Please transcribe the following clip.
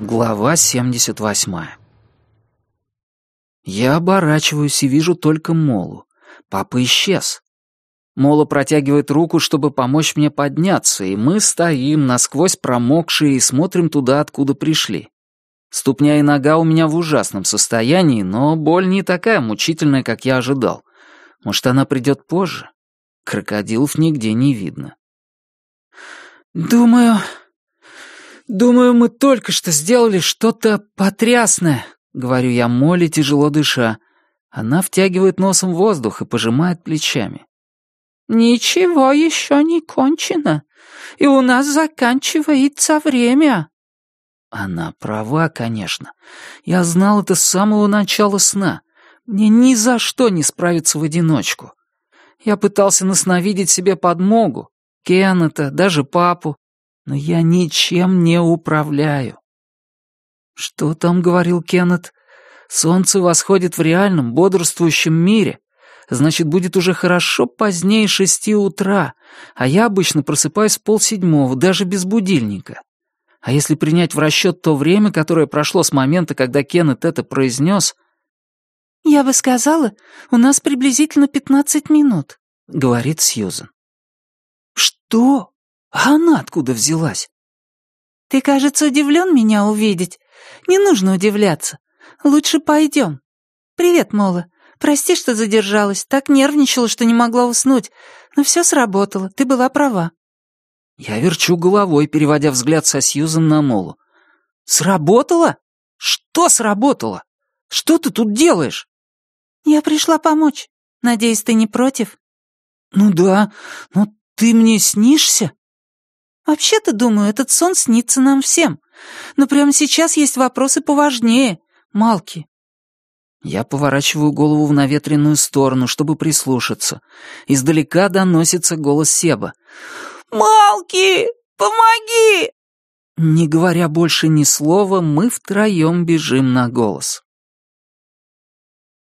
Глава 78 Я оборачиваюсь и вижу только Молу. Папа исчез. Мола протягивает руку, чтобы помочь мне подняться, и мы стоим, насквозь промокшие, и смотрим туда, откуда пришли. Ступня и нога у меня в ужасном состоянии, но боль не такая мучительная, как я ожидал. Может, она придет позже? Крокодилов нигде не видно. «Думаю, «Думаю, мы только что сделали что-то потрясное», — говорю я Молли, тяжело дыша. Она втягивает носом воздух и пожимает плечами. «Ничего еще не кончено, и у нас заканчивается время». Она права, конечно. Я знал это с самого начала сна. Мне ни за что не справиться в одиночку. Я пытался насновидеть себе подмогу. Кеннета, даже папу но я ничем не управляю. Что там говорил Кеннет? Солнце восходит в реальном, бодрствующем мире. Значит, будет уже хорошо позднее шести утра, а я обычно просыпаюсь полседьмого, даже без будильника. А если принять в расчет то время, которое прошло с момента, когда Кеннет это произнес... «Я бы сказала, у нас приблизительно пятнадцать минут», — говорит Сьюзен. «Что?» А она откуда взялась? Ты, кажется, удивлен меня увидеть. Не нужно удивляться. Лучше пойдем. Привет, Мола. Прости, что задержалась. Так нервничала, что не могла уснуть. Но все сработало. Ты была права. Я верчу головой, переводя взгляд со Сьюзан на Молу. «Сработало? Что сработало? Что ты тут делаешь?» «Я пришла помочь. Надеюсь, ты не против?» «Ну да, но ты мне снишься?» «Вообще-то, думаю, этот сон снится нам всем. Но прямо сейчас есть вопросы поважнее. Малки». Я поворачиваю голову в наветренную сторону, чтобы прислушаться. Издалека доносится голос Себа. «Малки, помоги!» Не говоря больше ни слова, мы втроем бежим на голос.